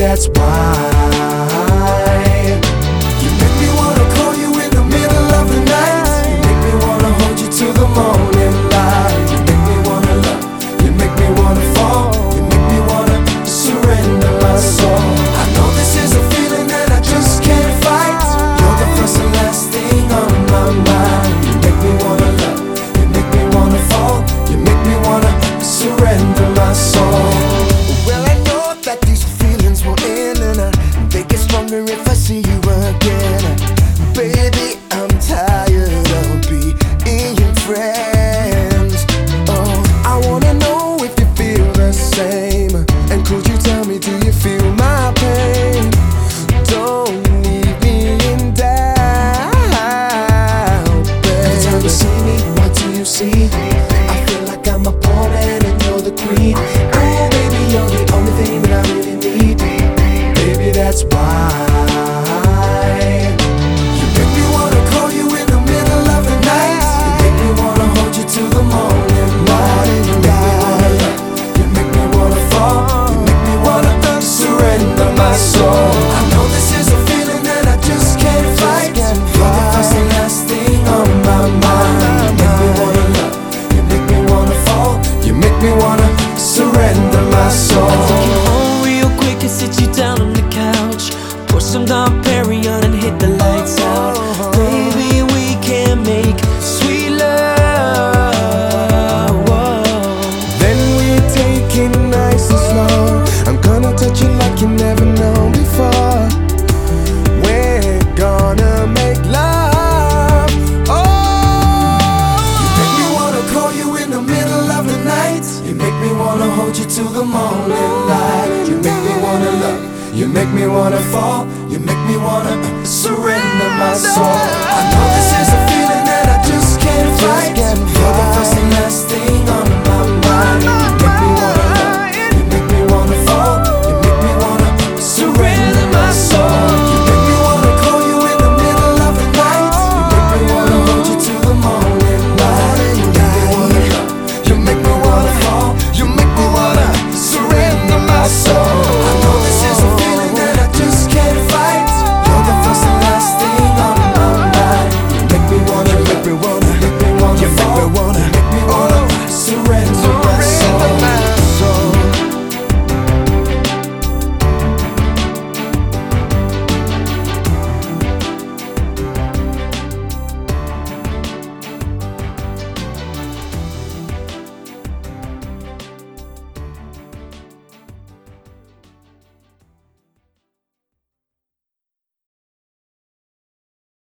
That's why. You make me wanna call you in the middle of the night. You make me wanna hold you till the morning light. You make me wanna love. You make me wanna fall. You make me wanna surrender my soul. I know this is a feeling that I just can't fight. You're the first and last thing on my mind. You make me wanna love. You make me wanna fall. You make me wanna surrender my soul. Some Dom Perignon and hit the lights out. Baby, we can make sweet love. Then we take it nice and slow. I'm gonna touch you like you never known before. We're gonna make love. Oh, you make me wanna call you in the middle of the night. You make me wanna hold you till the morning light. You make me wanna love. You make me wanna fall. You make me wanna surrender my soul. I know this is a feeling that I just can't fight.